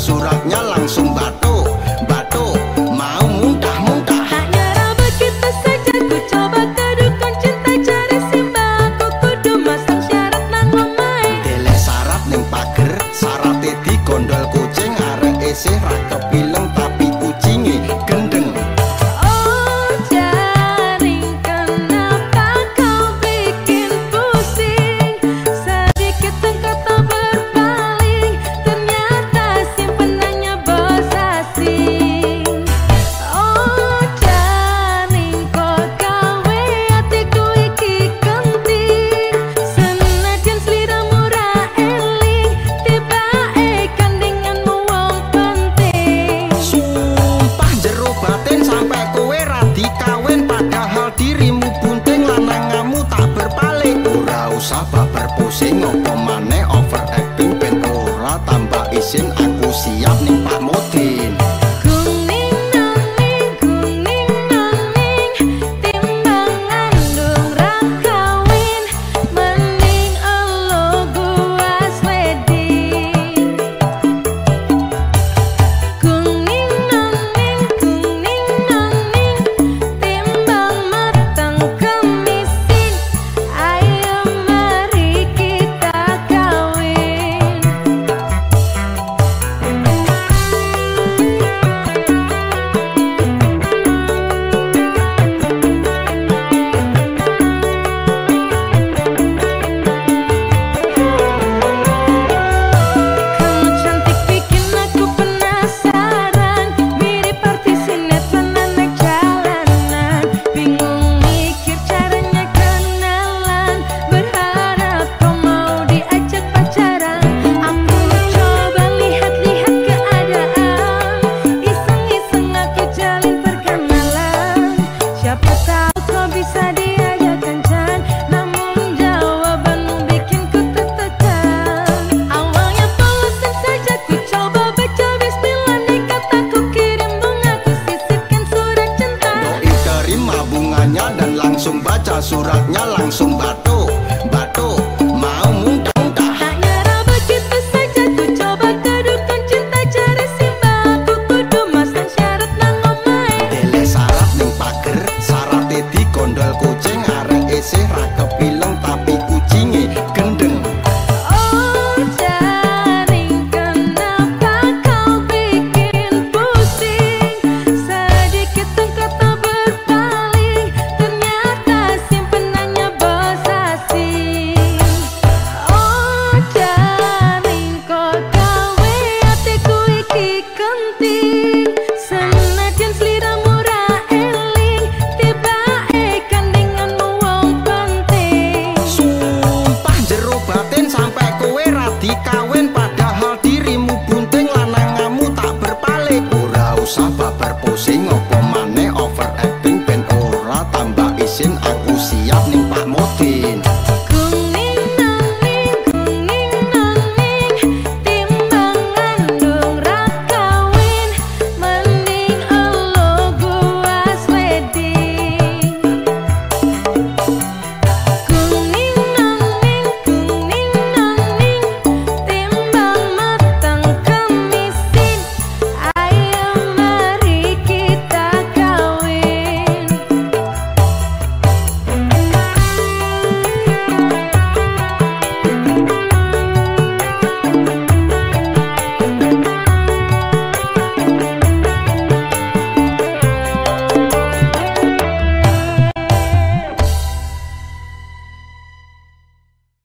suratnya langsung siap ning Pak Mudin langsung baca suratnya langsung batu padahal dirimu bunting lanangmu tak berpaling. Ora usah baper pusing opo maneh overacting ben ora tambah isin aku siap